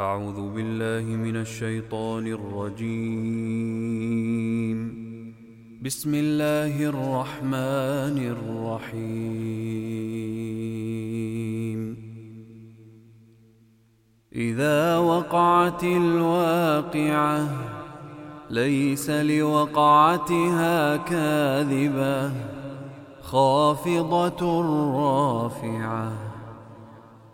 أعوذ بالله من الشيطان الرجيم. بسم الله الرحمن الرحيم. إذا وقعت الواقعة ليس لوقعتها كاذبة خافضة رافعة.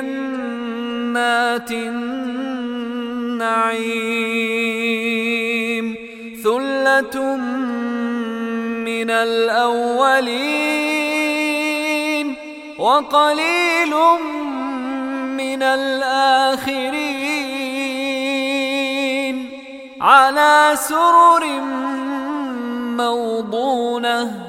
جنات النعيم ثلة من الأولين وقليل من الآخرين على سرر موضونة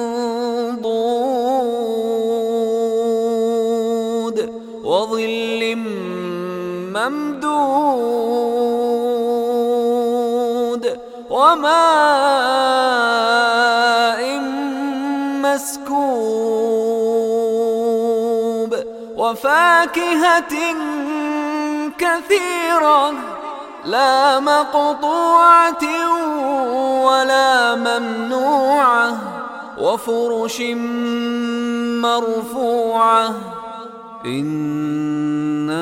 ممدود وماء مسكوب وفاكهة كثيرة لا مقطوعة ولا ممنوعة وفرش مرفوعة إنا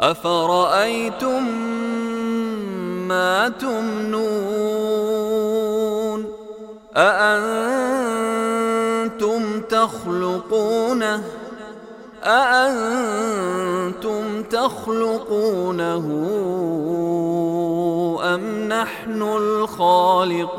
أفرأيتم ما تمنون؟ أأنتم تخلقونه؟ أأنتم تخلقونه أم نحن الخالقون؟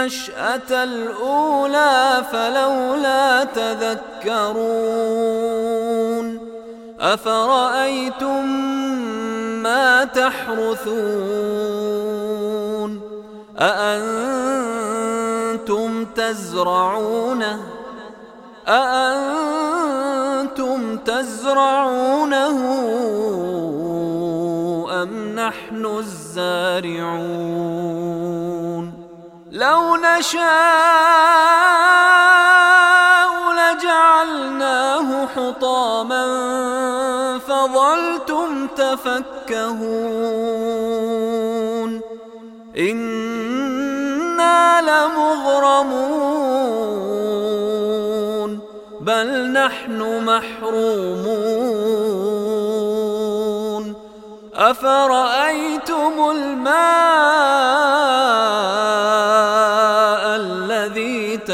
النشأة الأولى فلولا تذكرون أفرأيتم ما تحرثون أأنتم تزرعونه أأنتم تزرعونه أم نحن الزارعون لو نشاء لجعلناه حطاما فظلتم تفكهون. إنا لمغرمون بل نحن محرومون. أفرأيتم الماء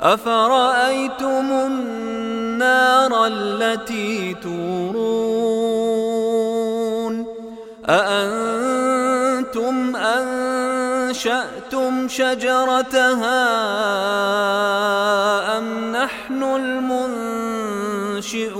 أفرأيتم النار التي تورون؟ أأنتم أنشأتم شجرتها أم نحن المنشئون؟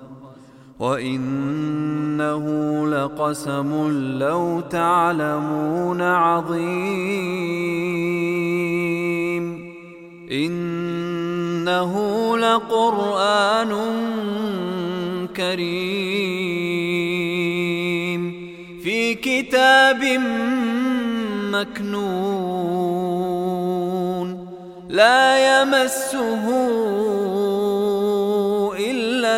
وإنه لقسم لو تعلمون عظيم إنه لقرآن كريم في كتاب مكنون لا يمسه إلا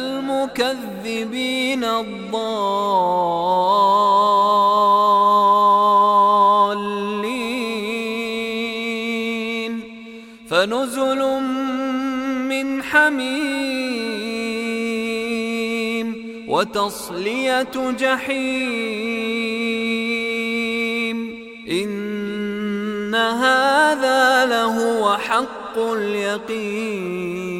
المكذبين الضالين. فنزل من حميم وتصلية جحيم. إن هذا لهو حق اليقين.